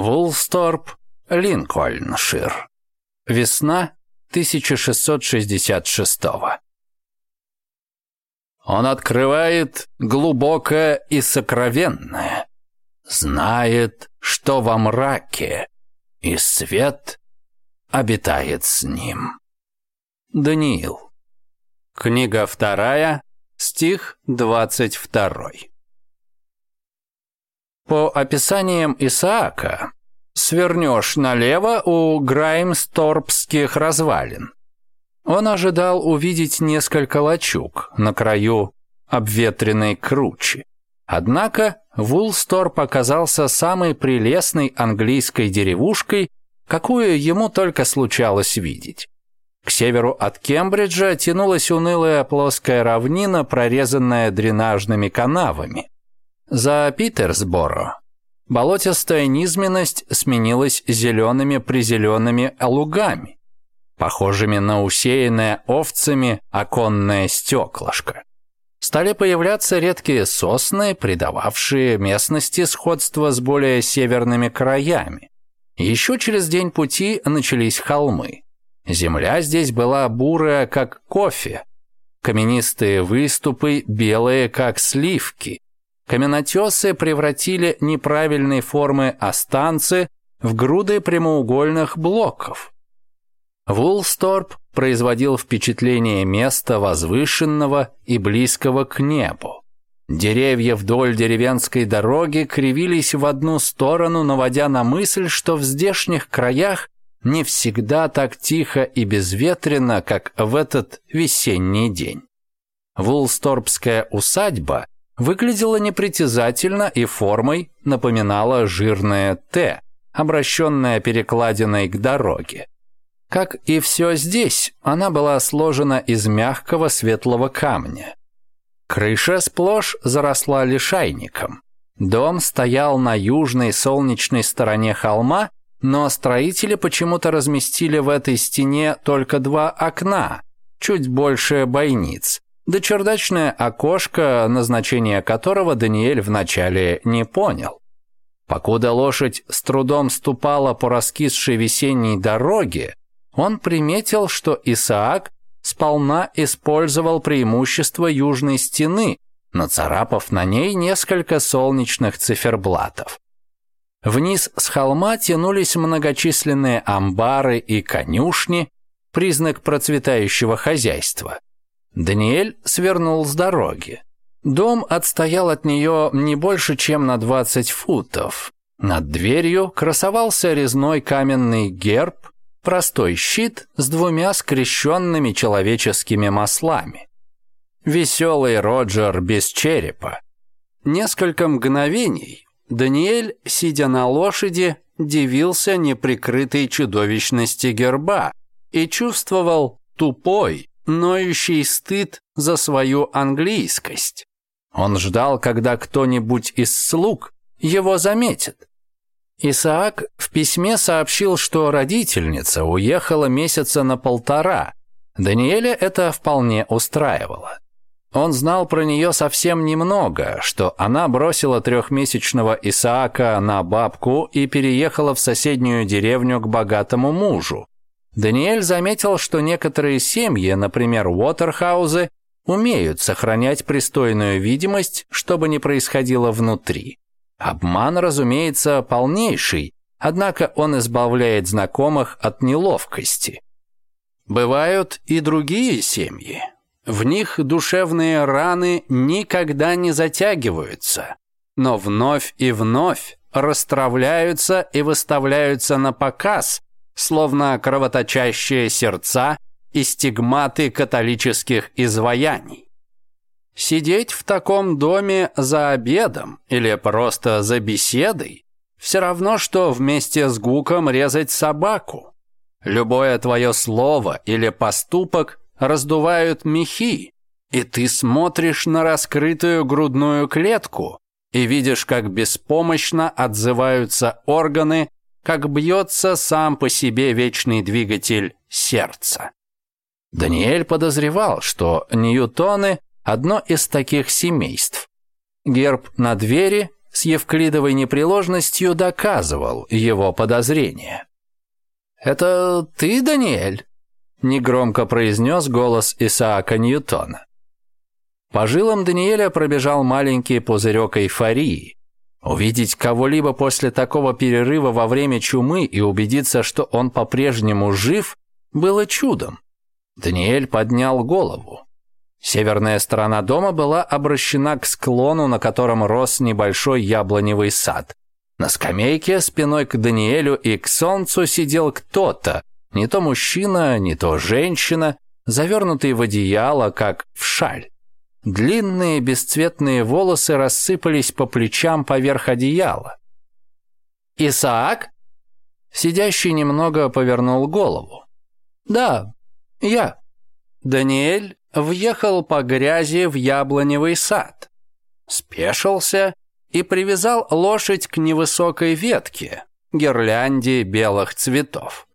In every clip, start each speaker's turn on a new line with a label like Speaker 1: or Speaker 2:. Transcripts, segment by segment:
Speaker 1: Вулсторп, Линкольншир. Весна 1666 -го. Он открывает глубокое и сокровенное, знает, что во мраке, и свет обитает с ним. Даниил. Книга вторая, стих двадцать второй. По описаниям Исаака, свернешь налево у Граймсторпских развалин. Он ожидал увидеть несколько лачуг на краю обветренной кручи. Однако Вулсторп оказался самой прелестной английской деревушкой, какую ему только случалось видеть. К северу от Кембриджа тянулась унылая плоская равнина, прорезанная дренажными канавами. За Питерсборо болотистая низменность сменилась зелеными-призелеными лугами, похожими на усеянное овцами оконное стеклышко. Стали появляться редкие сосны, придававшие местности сходство с более северными краями. Еще через день пути начались холмы. Земля здесь была бурая, как кофе, каменистые выступы белые, как сливки, Каменотесы превратили неправильные формы останцы в груды прямоугольных блоков. Вулсторп производил впечатление места возвышенного и близкого к небу. Деревья вдоль деревенской дороги кривились в одну сторону, наводя на мысль, что в здешних краях не всегда так тихо и безветренно, как в этот весенний день. Вулсторпская усадьба – Выглядела непритязательно и формой напоминала жирное «Т», обращенное перекладиной к дороге. Как и все здесь, она была сложена из мягкого светлого камня. Крыша сплошь заросла лишайником. Дом стоял на южной солнечной стороне холма, но строители почему-то разместили в этой стене только два окна, чуть больше бойниц да чердачное окошко, назначение которого Даниэль вначале не понял. Покуда лошадь с трудом ступала по раскисшей весенней дороге, он приметил, что Исаак сполна использовал преимущество южной стены, нацарапав на ней несколько солнечных циферблатов. Вниз с холма тянулись многочисленные амбары и конюшни, признак процветающего хозяйства. Даниэль свернул с дороги. Дом отстоял от нее не больше, чем на 20 футов. Над дверью красовался резной каменный герб, простой щит с двумя скрещенными человеческими маслами. Веселый Роджер без черепа. Несколько мгновений Даниэль, сидя на лошади, дивился неприкрытой чудовищности герба и чувствовал тупой, ноющий стыд за свою английскость. Он ждал, когда кто-нибудь из слуг его заметит. Исаак в письме сообщил, что родительница уехала месяца на полтора. Даниэля это вполне устраивало. Он знал про нее совсем немного, что она бросила трехмесячного Исаака на бабку и переехала в соседнюю деревню к богатому мужу. Даниэль заметил, что некоторые семьи, например, Уотерхаузы, умеют сохранять пристойную видимость, чтобы не происходило внутри. Обман, разумеется, полнейший, однако он избавляет знакомых от неловкости. Бывают и другие семьи. В них душевные раны никогда не затягиваются, но вновь и вновь расстравляются и выставляются на показ, словно кровоточащие сердца и стигматы католических изваяний. Сидеть в таком доме за обедом или просто за беседой все равно, что вместе с гуком резать собаку. Любое твое слово или поступок раздувают мехи, и ты смотришь на раскрытую грудную клетку и видишь, как беспомощно отзываются органы как бьется сам по себе вечный двигатель сердца. Даниэль подозревал, что ньютоны – одно из таких семейств. Герб на двери с евклидовой непреложностью доказывал его подозрение. «Это ты, Даниэль?» – негромко произнес голос Исаака Ньютона. По жилам Даниэля пробежал маленький пузырек эйфории. Увидеть кого-либо после такого перерыва во время чумы и убедиться, что он по-прежнему жив, было чудом. Даниэль поднял голову. Северная сторона дома была обращена к склону, на котором рос небольшой яблоневый сад. На скамейке спиной к Даниэлю и к солнцу сидел кто-то, не то мужчина, не то женщина, завернутый в одеяло, как в шаль. Длинные бесцветные волосы рассыпались по плечам поверх одеяла. «Исаак?» Сидящий немного повернул голову. «Да, я». Даниэль въехал по грязи в яблоневый сад. Спешился и привязал лошадь к невысокой ветке, гирлянде белых цветов.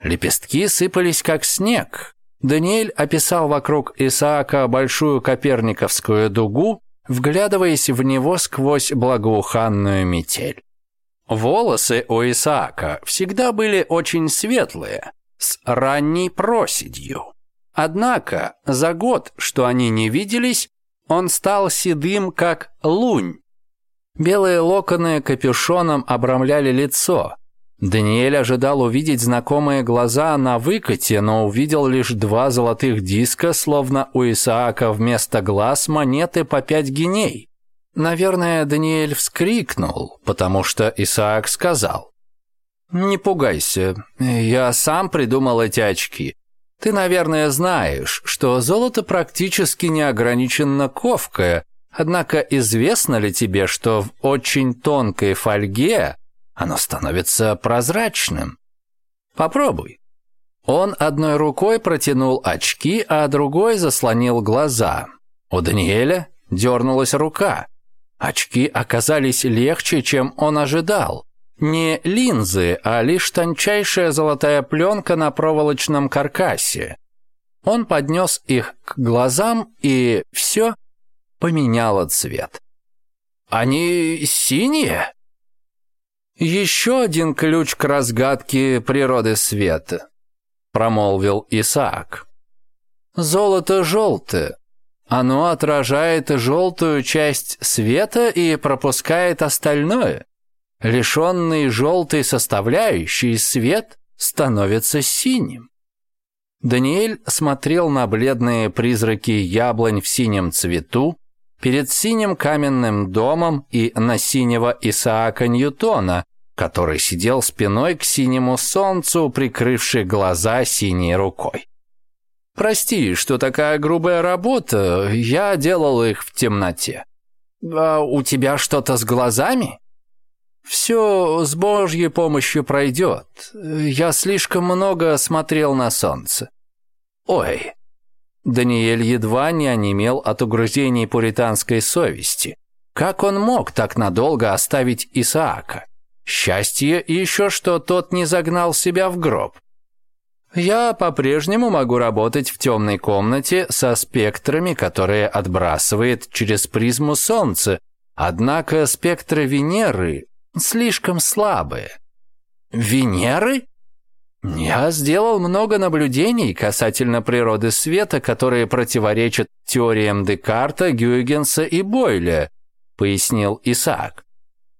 Speaker 1: Лепестки сыпались, как снег, Даниэль описал вокруг Исаака большую коперниковскую дугу, вглядываясь в него сквозь благоуханную метель. Волосы у Исаака всегда были очень светлые, с ранней проседью. Однако за год, что они не виделись, он стал седым, как лунь. Белые локоны капюшоном обрамляли лицо, Даниэль ожидал увидеть знакомые глаза на выкате, но увидел лишь два золотых диска, словно у Исаака вместо глаз монеты по пять геней. Наверное, Даниэль вскрикнул, потому что Исаак сказал. «Не пугайся, я сам придумал эти очки. Ты, наверное, знаешь, что золото практически неограниченно ковкое, однако известно ли тебе, что в очень тонкой фольге – оно становится прозрачным. Попробуй. Он одной рукой протянул очки, а другой заслонил глаза. У Даниэля дернулась рука. Очки оказались легче, чем он ожидал. Не линзы, а лишь тончайшая золотая пленка на проволочном каркасе. Он поднес их к глазам, и все поменяло цвет. «Они синие?» «Еще один ключ к разгадке природы света», — промолвил Исаак. «Золото желтое. Оно отражает желтую часть света и пропускает остальное. Лишенный желтой составляющей свет становится синим». Даниэль смотрел на бледные призраки яблонь в синем цвету, перед синим каменным домом и на синего Исаака Ньютона, который сидел спиной к синему солнцу, прикрывший глаза синей рукой. «Прости, что такая грубая работа, я делал их в темноте». «А у тебя что-то с глазами?» «Все с Божьей помощью пройдет. Я слишком много смотрел на солнце». «Ой!» Даниэль едва не онемел от угрызений пуританской совести. Как он мог так надолго оставить Исаака? Счастье еще, что тот не загнал себя в гроб. Я по-прежнему могу работать в темной комнате со спектрами, которые отбрасывает через призму Солнце, однако спектры Венеры слишком слабые. Венеры? Я сделал много наблюдений касательно природы света, которые противоречат теориям Декарта, Гюйгенса и Бойля, пояснил Исаак.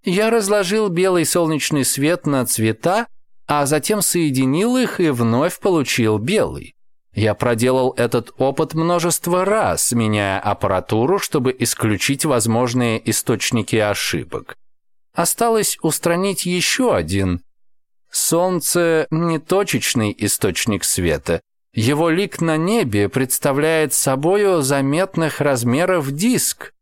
Speaker 1: Я разложил белый солнечный свет на цвета, а затем соединил их и вновь получил белый. Я проделал этот опыт множество раз, меняя аппаратуру, чтобы исключить возможные источники ошибок. Осталось устранить еще один. Солнце – не точечный источник света. Его лик на небе представляет собою заметных размеров диск,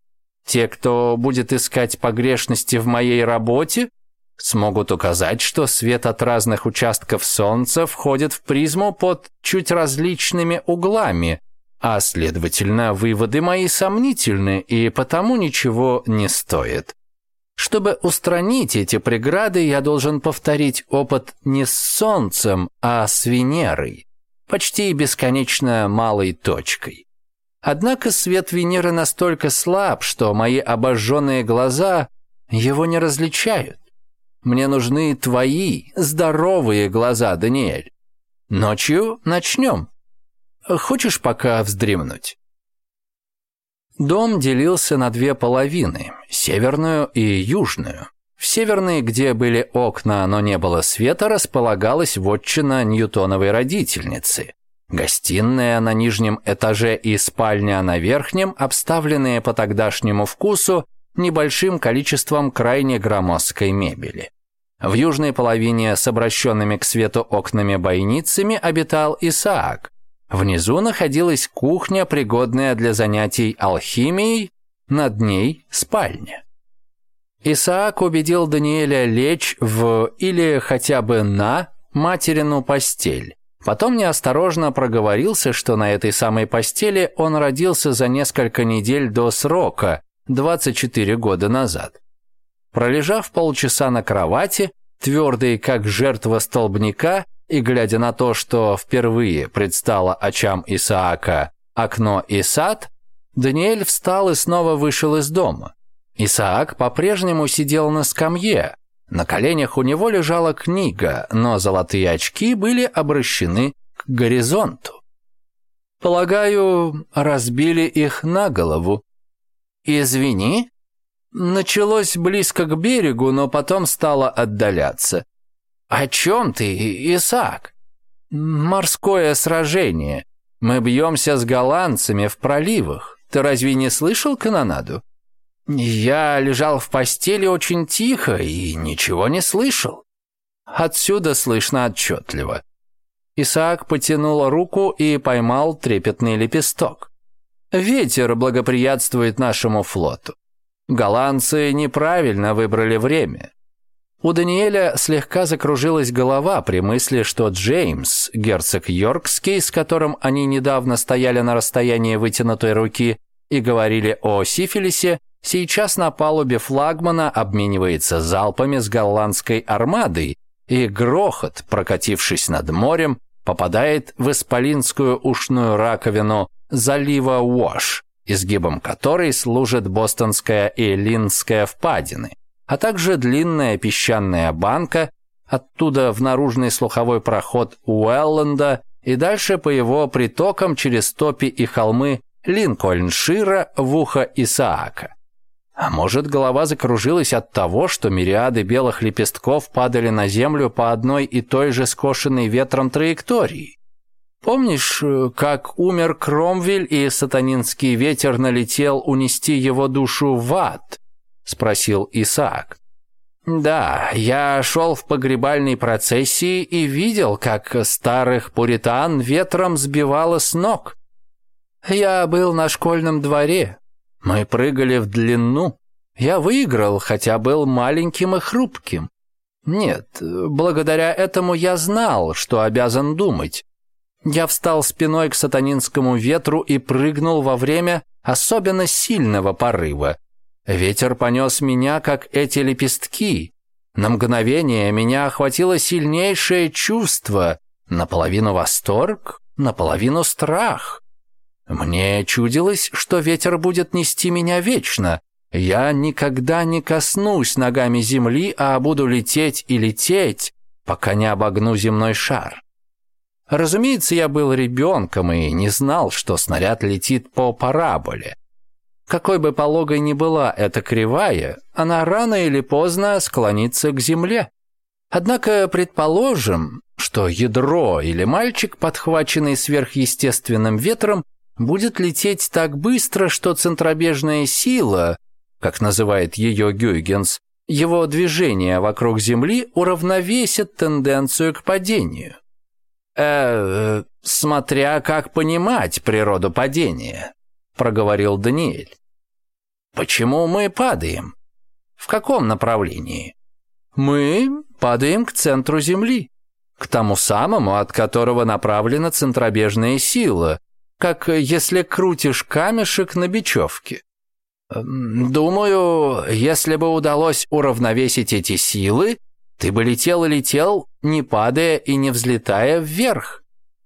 Speaker 1: те, кто будет искать погрешности в моей работе, смогут указать, что свет от разных участков Солнца входит в призму под чуть различными углами, а, следовательно, выводы мои сомнительны и потому ничего не стоит. Чтобы устранить эти преграды, я должен повторить опыт не с Солнцем, а с Венерой, почти бесконечно малой точкой. Однако свет Венеры настолько слаб, что мои обожженные глаза его не различают. Мне нужны твои здоровые глаза, Даниэль. Ночью начнем. Хочешь пока вздремнуть?» Дом делился на две половины, северную и южную. В северной, где были окна, но не было света, располагалась вотчина Ньютоновой родительницы. Гостиная на нижнем этаже и спальня на верхнем обставленные по тогдашнему вкусу небольшим количеством крайне громоздкой мебели. В южной половине с обращенными к свету окнами-бойницами обитал Исаак. Внизу находилась кухня, пригодная для занятий алхимией, над ней спальня. Исаак убедил Даниэля лечь в или хотя бы на материну постель. Потом неосторожно проговорился, что на этой самой постели он родился за несколько недель до срока, 24 года назад. Пролежав полчаса на кровати, твердый как жертва столбняка, и глядя на то, что впервые предстало очам Исаака окно и сад, Даниэль встал и снова вышел из дома. Исаак по-прежнему сидел на скамье, на коленях у него лежала книга, но золотые очки были обращены к горизонту. Полагаю, разбили их на голову. Извини. Началось близко к берегу, но потом стало отдаляться. О чем ты, Исаак? Морское сражение. Мы бьемся с голландцами в проливах. Ты разве не слышал канонаду? Я лежал в постели очень тихо и ничего не слышал. Отсюда слышно отчетливо. Исаак потянул руку и поймал трепетный лепесток. Ветер благоприятствует нашему флоту. Голландцы неправильно выбрали время. У Даниэля слегка закружилась голова при мысли, что Джеймс, герцог Йоркский, с которым они недавно стояли на расстоянии вытянутой руки и говорили о сифилисе, сейчас на палубе флагмана обменивается залпами с голландской армадой, и грохот, прокатившись над морем, попадает в исполинскую ушную раковину залива Уош, изгибом которой служат Бостонская и линская впадины, а также длинная песчаная банка, оттуда в наружный слуховой проход Уэлленда и дальше по его притокам через топи и холмы Линкольншира в ухо Исаака. А может, голова закружилась от того, что мириады белых лепестков падали на землю по одной и той же скошенной ветром траектории? Помнишь, э, как умер Кромвель и сатанинский ветер налетел унести его душу в ад? Спросил Исаак. Да, я шел в погребальной процессии и видел, как старых пуритан ветром сбивало с ног. Я был на школьном дворе, мы прыгали в длину. Я выиграл, хотя был маленьким и хрупким. Нет, благодаря этому я знал, что обязан думать. Я встал спиной к сатанинскому ветру и прыгнул во время особенно сильного порыва. Ветер понес меня, как эти лепестки. На мгновение меня охватило сильнейшее чувство, наполовину восторг, наполовину страх. Мне чудилось, что ветер будет нести меня вечно. Я никогда не коснусь ногами земли, а буду лететь и лететь, пока не обогну земной шар. Разумеется, я был ребенком и не знал, что снаряд летит по параболе. Какой бы пологой ни была эта кривая, она рано или поздно склонится к земле. Однако предположим, что ядро или мальчик, подхваченный сверхъестественным ветром, будет лететь так быстро, что центробежная сила, как называет ее Гюйгенс, его движение вокруг Земли уравновесит тенденцию к падению. «Э, э, смотря как понимать природу падения, проговорил Даниэль. Почему мы падаем? В каком направлении? Мы падаем к центру Земли, к тому самому, от которого направлена центробежная сила, как э, если крутишь камешек на бечевке. Эм, думаю, если бы удалось уравновесить эти силы, ты бы летел и летел, не падая и не взлетая вверх.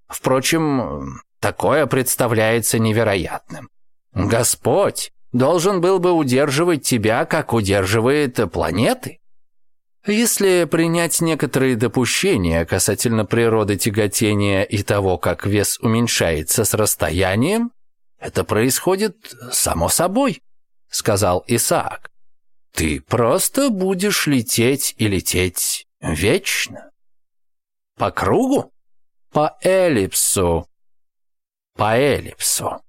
Speaker 1: Впрочем, такое представляется невероятным. Господь должен был бы удерживать тебя, как удерживает планеты. Если принять некоторые допущения касательно природы тяготения и того, как вес уменьшается с расстоянием, это происходит само собой, сказал Исаак. Ты просто будешь лететь и лететь вечно. По кругу? По эллипсу. По эллипсу.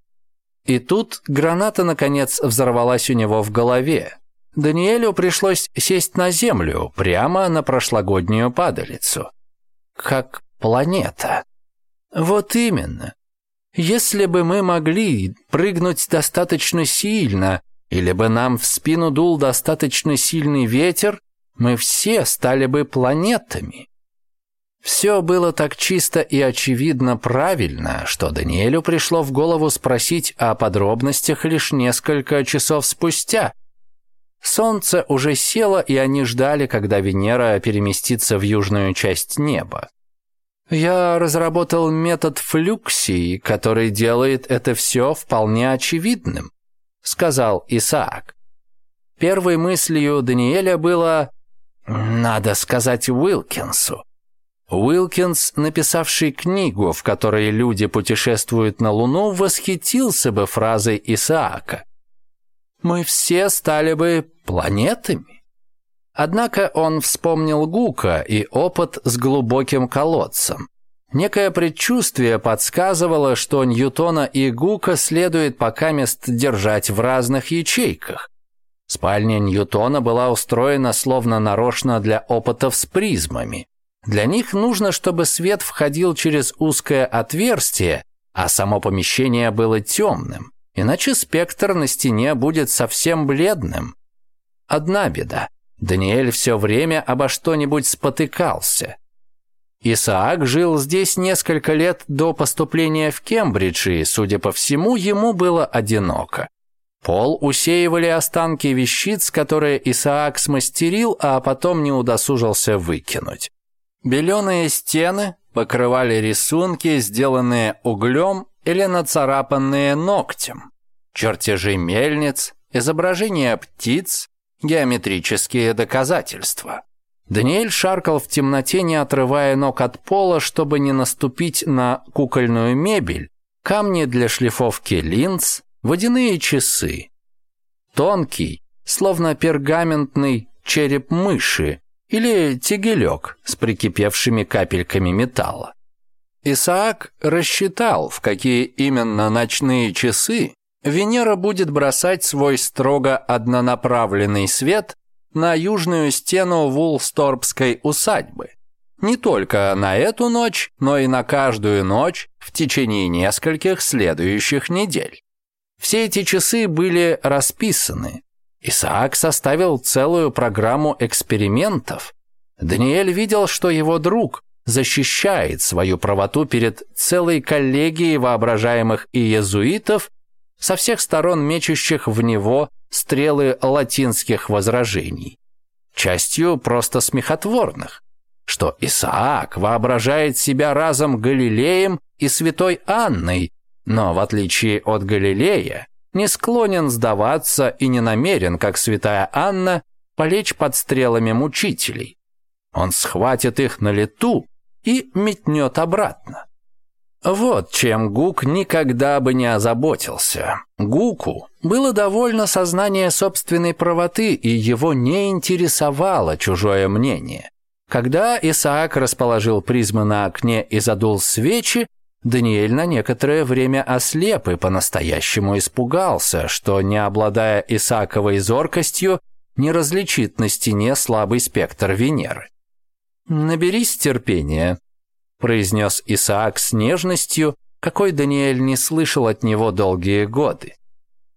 Speaker 1: И тут граната, наконец, взорвалась у него в голове, Даниэлю пришлось сесть на землю, прямо на прошлогоднюю падалицу. Как планета. Вот именно. Если бы мы могли прыгнуть достаточно сильно, или бы нам в спину дул достаточно сильный ветер, мы все стали бы планетами. Все было так чисто и очевидно правильно, что Даниэлю пришло в голову спросить о подробностях лишь несколько часов спустя, Солнце уже село, и они ждали, когда Венера переместится в южную часть неба. Я разработал метод флюксии, который делает это все вполне очевидным, сказал Исаак. Первой мыслью Даниэля было «надо сказать Уилкинсу». Уилкинс, написавший книгу, в которой люди путешествуют на Луну, восхитился бы фразой Исаака мы все стали бы планетами. Однако он вспомнил Гука и опыт с глубоким колодцем. Некое предчувствие подсказывало, что Ньютона и Гука следует покамест держать в разных ячейках. Спальня Ньютона была устроена словно нарочно для опытов с призмами. Для них нужно, чтобы свет входил через узкое отверстие, а само помещение было темным. Иначе спектр на стене будет совсем бледным. Одна беда. Даниэль все время обо что-нибудь спотыкался. Исаак жил здесь несколько лет до поступления в Кембридж, и, судя по всему, ему было одиноко. Пол усеивали останки вещиц, которые Исаак смастерил, а потом не удосужился выкинуть. Беленые стены покрывали рисунки, сделанные углем или нацарапанные ногтем чертежи мельниц, изображения птиц, геометрические доказательства. Даниэль шаркал в темноте, не отрывая ног от пола, чтобы не наступить на кукольную мебель, камни для шлифовки линз, водяные часы. Тонкий, словно пергаментный череп мыши или тегелек с прикипевшими капельками металла. Исаак рассчитал, в какие именно ночные часы Венера будет бросать свой строго однонаправленный свет на южную стену Вулсторпской усадьбы. Не только на эту ночь, но и на каждую ночь в течение нескольких следующих недель. Все эти часы были расписаны. Исаак составил целую программу экспериментов. Даниэль видел, что его друг – защищает свою правоту перед целой коллегией воображаемых иезуитов со всех сторон мечущих в него стрелы латинских возражений, частью просто смехотворных, что Исаак воображает себя разом Галилеем и святой Анной, но в отличие от Галилея не склонен сдаваться и не намерен, как святая Анна, полечь под стрелами мучителей. Он схватит их на лету и метнет обратно. Вот чем Гук никогда бы не озаботился. Гуку было довольно сознание собственной правоты, и его не интересовало чужое мнение. Когда Исаак расположил призмы на окне и задул свечи, Даниэль на некоторое время ослеп и по-настоящему испугался, что, не обладая Исааковой зоркостью, не различит на стене слабый спектр Венеры. «Наберись терпения», произнес Исаак с нежностью, какой Даниэль не слышал от него долгие годы.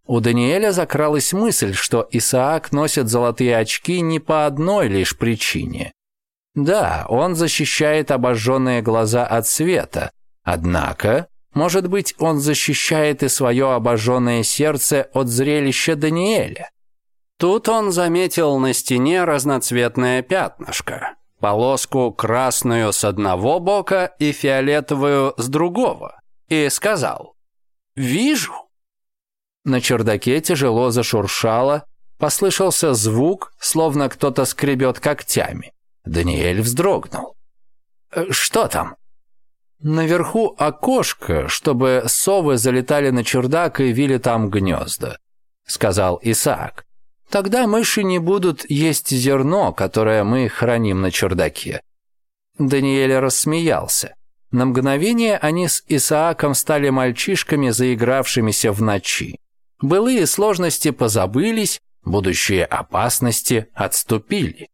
Speaker 1: У Даниэля закралась мысль, что Исаак носит золотые очки не по одной лишь причине. Да, он защищает обожженные глаза от света, однако, может быть, он защищает и свое обожженное сердце от зрелища Даниэля. Тут он заметил на стене разноцветное пятнышко полоску красную с одного бока и фиолетовую с другого, и сказал «Вижу». На чердаке тяжело зашуршало, послышался звук, словно кто-то скребет когтями. Даниэль вздрогнул. «Э, «Что там?» Наверху окошко, чтобы совы залетали на чердак и вили там гнезда, сказал Исаак. Тогда мыши не будут есть зерно, которое мы храним на чердаке». Даниэль рассмеялся. На мгновение они с Исааком стали мальчишками, заигравшимися в ночи. Былые сложности позабылись, будущие опасности отступили.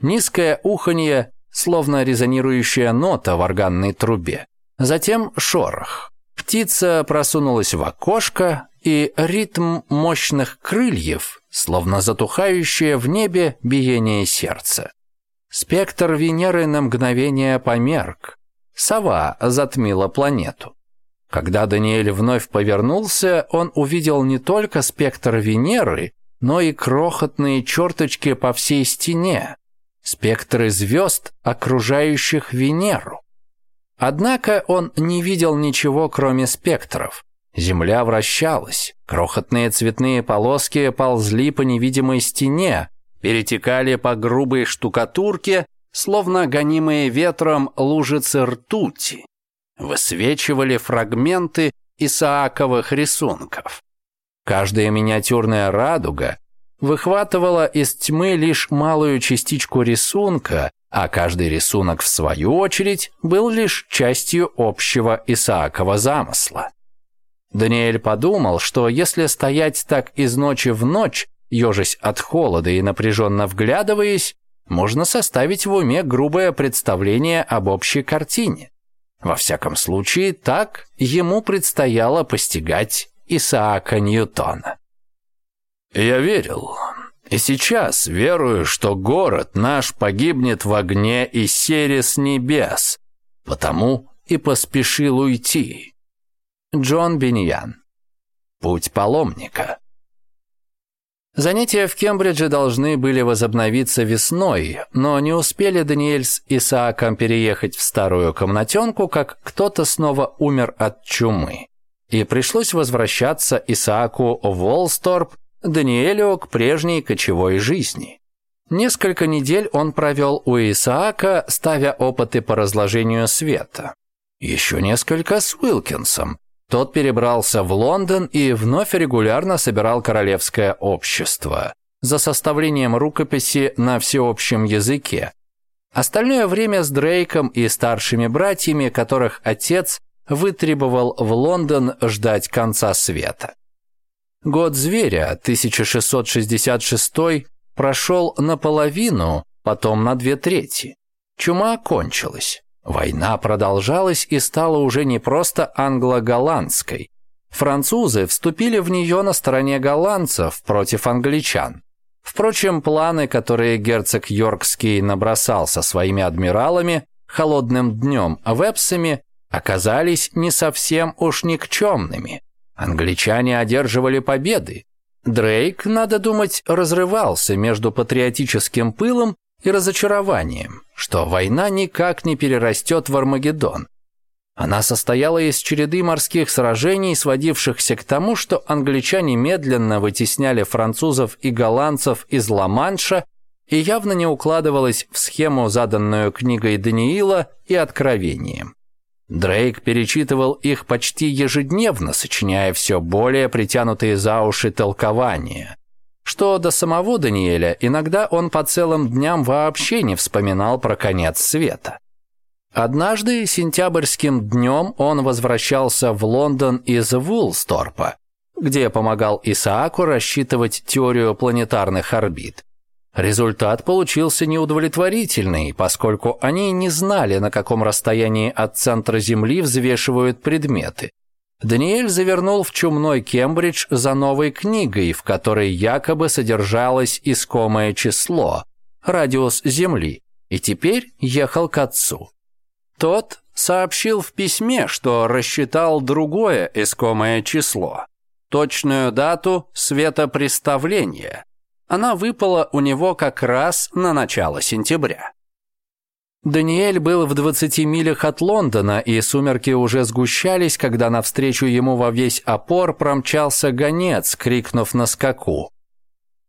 Speaker 1: Низкое уханье, словно резонирующая нота в органной трубе. Затем шорох. Птица просунулась в окошко, и ритм мощных крыльев, словно затухающее в небе биение сердца. Спектр Венеры на мгновение померк. Сова затмила планету. Когда Даниэль вновь повернулся, он увидел не только спектр Венеры, но и крохотные черточки по всей стене, спектры звезд, окружающих Венеру. Однако он не видел ничего, кроме спектров. Земля вращалась. Крохотные цветные полоски ползли по невидимой стене, перетекали по грубой штукатурке, словно гонимые ветром лужицы ртути. Высвечивали фрагменты исааковых рисунков. Каждая миниатюрная радуга выхватывала из тьмы лишь малую частичку рисунка, а каждый рисунок, в свою очередь, был лишь частью общего Исаакова замысла. Даниэль подумал, что если стоять так из ночи в ночь, ежась от холода и напряженно вглядываясь, можно составить в уме грубое представление об общей картине. Во всяком случае, так ему предстояло постигать Исаака Ньютона. «Я верил, и сейчас верую, что город наш погибнет в огне и сере с небес, потому и поспешил уйти. Джон Бениян. Путь паломника. Занятия в Кембридже должны были возобновиться весной, но не успели Даниэль с Исааком переехать в старую комнатенку, как кто-то снова умер от чумы. И пришлось возвращаться Исааку в Уолсторп, Даниэлю к прежней кочевой жизни. Несколько недель он провел у Исаака, ставя опыты по разложению света. Еще несколько с Уилкинсом, тот перебрался в Лондон и вновь регулярно собирал королевское общество за составлением рукописи на всеобщем языке. Остальное время с Дрейком и старшими братьями, которых отец вытребовал в Лондон ждать конца света. Год зверя, 1666, прошел наполовину, потом на две трети. Чума окончилась. Война продолжалась и стала уже не просто англо-голландской. Французы вступили в нее на стороне голландцев против англичан. Впрочем, планы, которые герцог Йоркский набросал со своими адмиралами, холодным днем вепсами, оказались не совсем уж никчемными. Англичане одерживали победы. Дрейк, надо думать, разрывался между патриотическим пылом и разочарованием, что война никак не перерастет в Армагеддон. Она состояла из череды морских сражений, сводившихся к тому, что англичане медленно вытесняли французов и голландцев из Ла-Манша и явно не укладывалась в схему, заданную книгой Даниила и Откровением. Дрейк перечитывал их почти ежедневно, сочиняя все более притянутые за уши толкования что до самого Даниэля иногда он по целым дням вообще не вспоминал про конец света. Однажды сентябрьским днем он возвращался в Лондон из Вулсторпа, где помогал Исааку рассчитывать теорию планетарных орбит. Результат получился неудовлетворительный, поскольку они не знали, на каком расстоянии от центра Земли взвешивают предметы. Даниэль завернул в чумной Кембридж за новой книгой, в которой якобы содержалось искомое число, радиус Земли, и теперь ехал к отцу. Тот сообщил в письме, что рассчитал другое искомое число, точную дату светопреставления. Она выпала у него как раз на начало сентября. Даниэль был в 20 милях от Лондона, и сумерки уже сгущались, когда навстречу ему во весь опор промчался гонец, крикнув на скаку.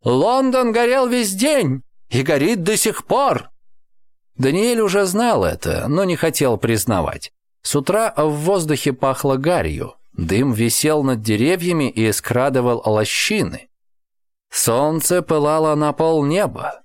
Speaker 1: «Лондон горел весь день и горит до сих пор!» Даниэль уже знал это, но не хотел признавать. С утра в воздухе пахло гарью, дым висел над деревьями и скрадывал лощины. Солнце пылало на полнеба.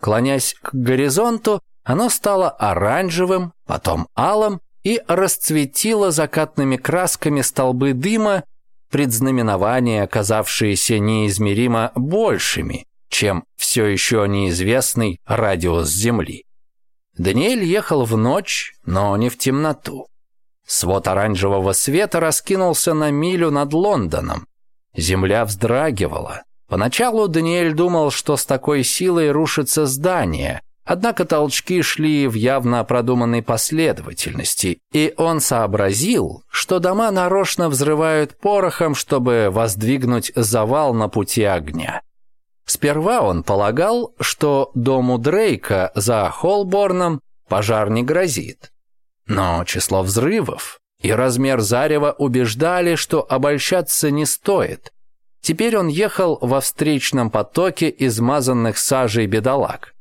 Speaker 1: Клонясь к горизонту, оно стало оранжевым, потом алым и расцветило закатными красками столбы дыма, предзнаменования, оказавшиеся неизмеримо большими, чем все еще неизвестный радиус Земли. Даниэль ехал в ночь, но не в темноту. Свод оранжевого света раскинулся на милю над Лондоном. Земля вздрагивала. Поначалу Даниэль думал, что с такой силой рушится здание, Однако толчки шли в явно продуманной последовательности, и он сообразил, что дома нарочно взрывают порохом, чтобы воздвигнуть завал на пути огня. Сперва он полагал, что дому Дрейка за Холборном пожар не грозит. Но число взрывов и размер зарева убеждали, что обольщаться не стоит. Теперь он ехал во встречном потоке измазанных сажей бедолаг –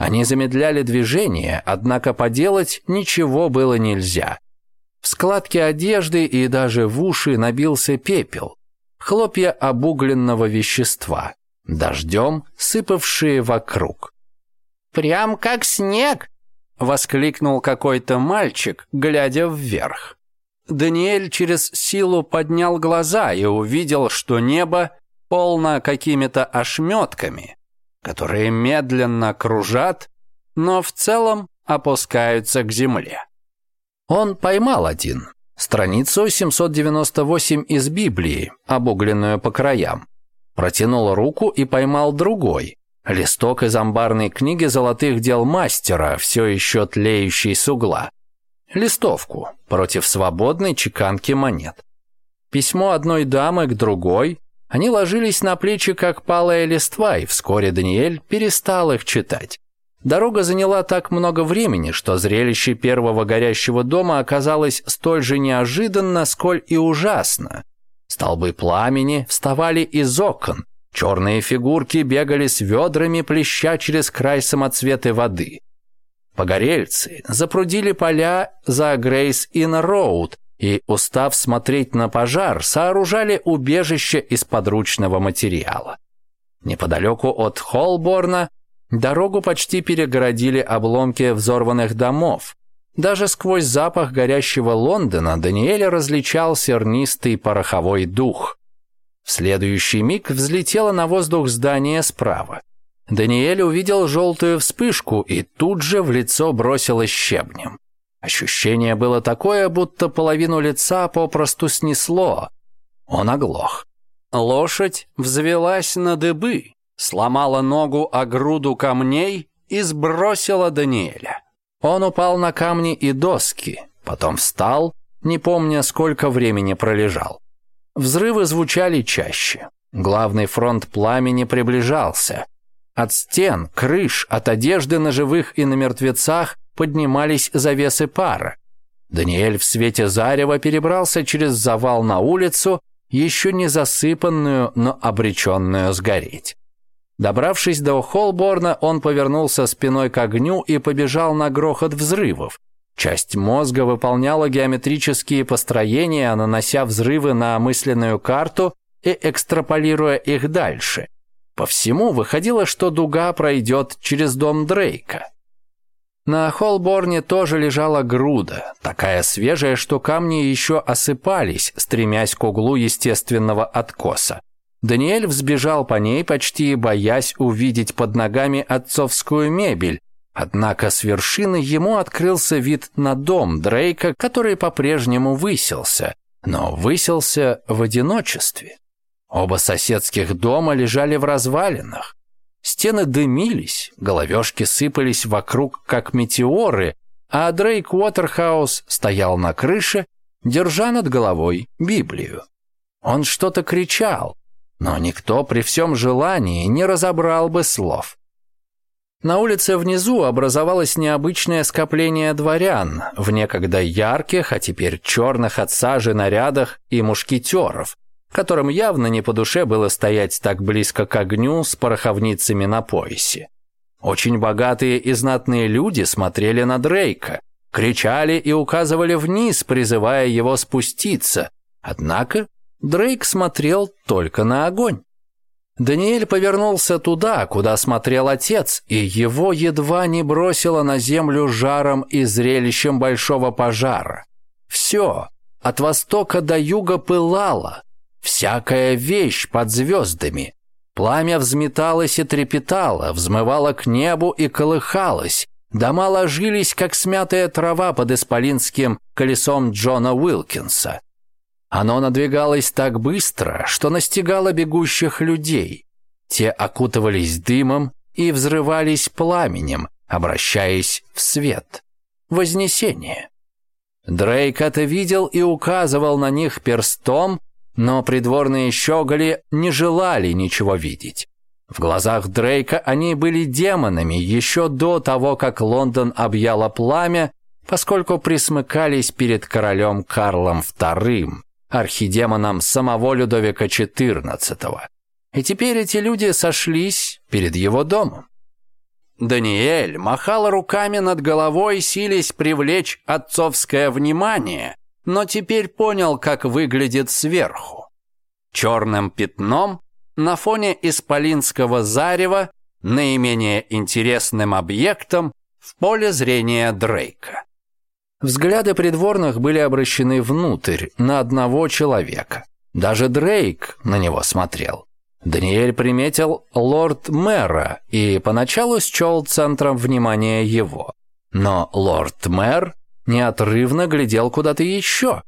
Speaker 1: они замедляли движение, однако поделать ничего было нельзя. В складке одежды и даже в уши набился пепел, хлопья обугленного вещества, дождем сыпавшие вокруг. «Прям как снег!» — воскликнул какой-то мальчик, глядя вверх. Даниэль через силу поднял глаза и увидел, что небо полно какими-то ошметками, которые медленно кружат, но в целом опускаются к земле. Он поймал один, страницу 798 из Библии, обугленную по краям, протянул руку и поймал другой, листок из амбарной книги золотых дел мастера, все еще тлеющий с угла, листовку против свободной чеканки монет. Письмо одной дамы к другой, они ложились на плечи, как палая листва, и вскоре Даниэль перестал их читать. Дорога заняла так много времени, что зрелище первого горящего дома оказалось столь же неожиданно, сколь и ужасно. Столбы пламени вставали из окон, черные фигурки бегали с ведрами, плеща через край самоцветы воды. Погорельцы запрудили поля за Грейс-Ин-Роуд, и, устав смотреть на пожар, сооружали убежище из подручного материала. Неподалеку от Холборна дорогу почти перегородили обломки взорванных домов. Даже сквозь запах горящего Лондона Даниэль различал сернистый пороховой дух. В следующий миг взлетело на воздух здание справа. Даниэль увидел желтую вспышку и тут же в лицо бросило щебнем. Ощущение было такое, будто половину лица попросту снесло. Он оглох. Лошадь взвелась на дыбы, сломала ногу о груду камней и сбросила Даниэля. Он упал на камни и доски, потом встал, не помня, сколько времени пролежал. Взрывы звучали чаще. Главный фронт пламени приближался. От стен, крыш, от одежды на живых и на мертвецах поднимались завесы пара. Даниэль в свете зарева перебрался через завал на улицу, еще не засыпанную, но обреченную сгореть. Добравшись до Холборна, он повернулся спиной к огню и побежал на грохот взрывов. Часть мозга выполняла геометрические построения, нанося взрывы на мысленную карту и экстраполируя их дальше. По всему выходило, что дуга пройдет через дом Дрейка. На холборне тоже лежала груда, такая свежая, что камни еще осыпались, стремясь к углу естественного откоса. Даниэль взбежал по ней, почти боясь увидеть под ногами отцовскую мебель, Однако с вершины ему открылся вид на дом Дрейка, который по-прежнему выселся, но выселся в одиночестве. Оба соседских дома лежали в развалинах. Стены дымились, головешки сыпались вокруг, как метеоры, а Дрейк Уотерхаус стоял на крыше, держа над головой Библию. Он что-то кричал, но никто при всем желании не разобрал бы слов. На улице внизу образовалось необычное скопление дворян в некогда ярких, а теперь черных от сажи нарядах и мушкетеров, которым явно не по душе было стоять так близко к огню с пороховницами на поясе. Очень богатые и знатные люди смотрели на Дрейка, кричали и указывали вниз, призывая его спуститься. Однако Дрейк смотрел только на огонь. Даниэль повернулся туда, куда смотрел отец, и его едва не бросило на землю жаром и зрелищем большого пожара. Все, от востока до юга пылало, всякая вещь под звездами. Пламя взметалось и трепетало, взмывало к небу и колыхалось. Дома ложились, как смятая трава под исполинским колесом Джона Уилкинса. Оно надвигалось так быстро, что настигало бегущих людей. Те окутывались дымом и взрывались пламенем, обращаясь в свет. Вознесение. Дрейк это видел и указывал на них перстом, но придворные щеголи не желали ничего видеть. В глазах Дрейка они были демонами еще до того, как Лондон объяло пламя, поскольку присмыкались перед королем Карлом II, архидемоном самого Людовика XIV. И теперь эти люди сошлись перед его домом. Даниэль махал руками над головой, силясь привлечь отцовское внимание, но теперь понял, как выглядит сверху. Черным пятном на фоне исполинского зарева наименее интересным объектом в поле зрения Дрейка. Взгляды придворных были обращены внутрь, на одного человека. Даже Дрейк на него смотрел. Даниэль приметил лорд-мэра и поначалу счел центром внимания его. Но лорд-мэр неотрывно глядел куда-то еще.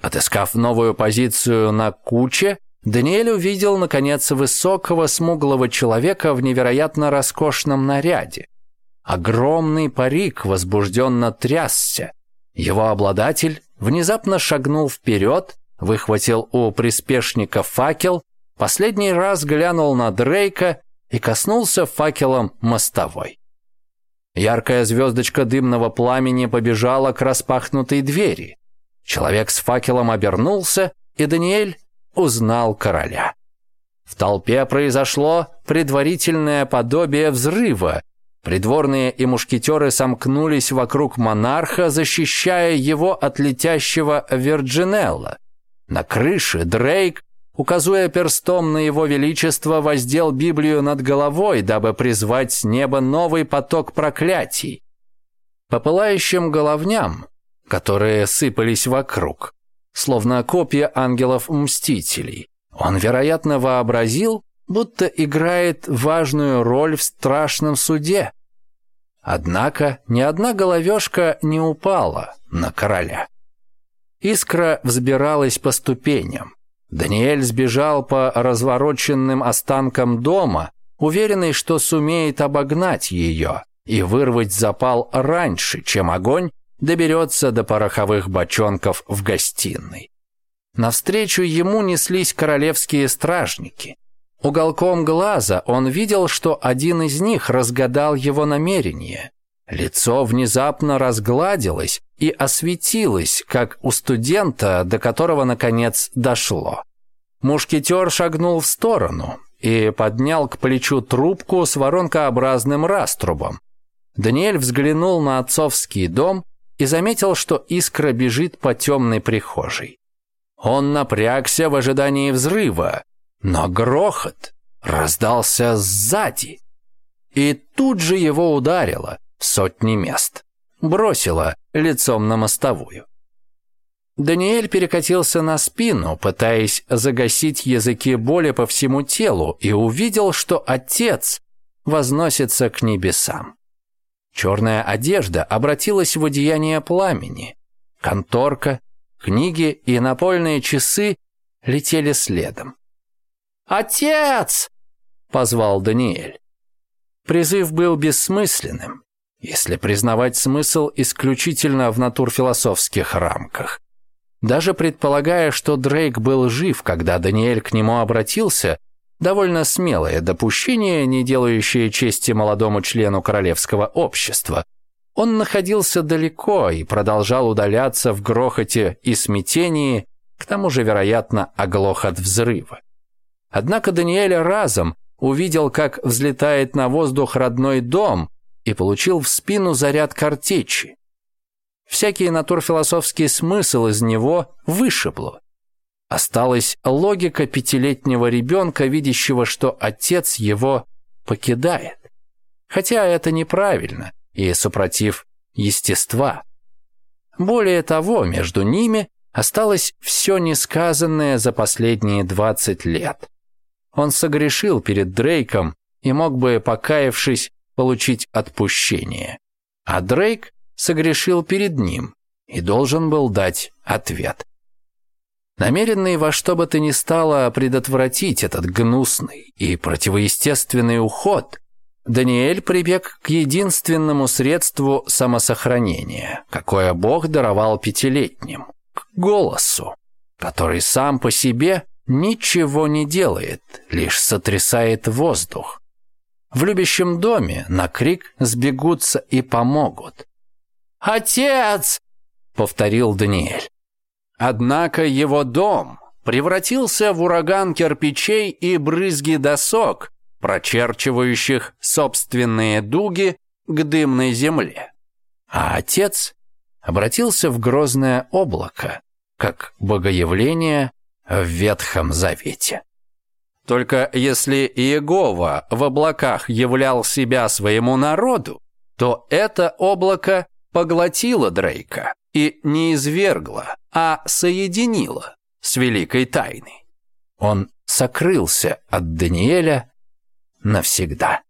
Speaker 1: Отыскав новую позицию на куче, Даниэль увидел, наконец, высокого смуглого человека в невероятно роскошном наряде. Огромный парик возбужденно трясся. Его обладатель внезапно шагнул вперед, выхватил у приспешника факел, последний раз глянул на Дрейка и коснулся факелом мостовой. Яркая звездочка дымного пламени побежала к распахнутой двери. Человек с факелом обернулся, и Даниэль узнал короля. В толпе произошло предварительное подобие взрыва. Придворные и мушкетеры сомкнулись вокруг монарха, защищая его от летящего Вирджинелла. На крыше Дрейк указуя перстом на его величество, воздел Библию над головой, дабы призвать с неба новый поток проклятий. По пылающим головням, которые сыпались вокруг, словно копья ангелов-мстителей, он, вероятно, вообразил, будто играет важную роль в страшном суде. Однако ни одна головешка не упала на короля. Искра взбиралась по ступеням. Даниэль сбежал по развороченным останкам дома, уверенный, что сумеет обогнать ее и вырвать запал раньше, чем огонь доберется до пороховых бочонков в гостиной. Навстречу ему неслись королевские стражники. Уголком глаза он видел, что один из них разгадал его намерение. Лицо внезапно разгладилось, и осветилось, как у студента, до которого, наконец, дошло. Мушкетер шагнул в сторону и поднял к плечу трубку с воронкообразным раструбом. Даниэль взглянул на отцовский дом и заметил, что искра бежит по темной прихожей. Он напрягся в ожидании взрыва, но грохот раздался сзади. И тут же его ударило в сотни мест бросила лицом на мостовую. Даниэль перекатился на спину, пытаясь загасить языки боли по всему телу, и увидел, что отец возносится к небесам. Черная одежда обратилась в одеяние пламени. Конторка, книги и напольные часы летели следом. «Отец!» — позвал Даниэль. Призыв был бессмысленным если признавать смысл исключительно в натурфилософских рамках. Даже предполагая, что Дрейк был жив, когда Даниэль к нему обратился, довольно смелое допущение, не делающее чести молодому члену королевского общества. Он находился далеко и продолжал удаляться в грохоте и смятении, к тому же, вероятно, оглох от взрыва. Однако Даниэль разом увидел, как взлетает на воздух родной дом – и получил в спину заряд картечи. Всякий натурфилософский смысл из него вышибло. Осталась логика пятилетнего ребенка, видящего, что отец его покидает. Хотя это неправильно и супротив естества. Более того, между ними осталось все несказанное за последние 20 лет. Он согрешил перед Дрейком и мог бы, покаявшись, получить отпущение. А Дрейк согрешил перед ним и должен был дать ответ. Намеренный во что бы то ни стало предотвратить этот гнусный и противоестественный уход, Даниэль прибег к единственному средству самосохранения, какое Бог даровал пятилетним – к голосу, который сам по себе ничего не делает, лишь сотрясает воздух, в любящем доме на крик сбегутся и помогут. «Отец!» — повторил Даниэль. Однако его дом превратился в ураган кирпичей и брызги досок, прочерчивающих собственные дуги к дымной земле. А отец обратился в грозное облако, как богоявление в Ветхом Завете. Только если Иегова в облаках являл себя своему народу, то это облако поглотило Дрейка и не извергло, а соединило с великой тайной. Он сокрылся от Даниэля навсегда.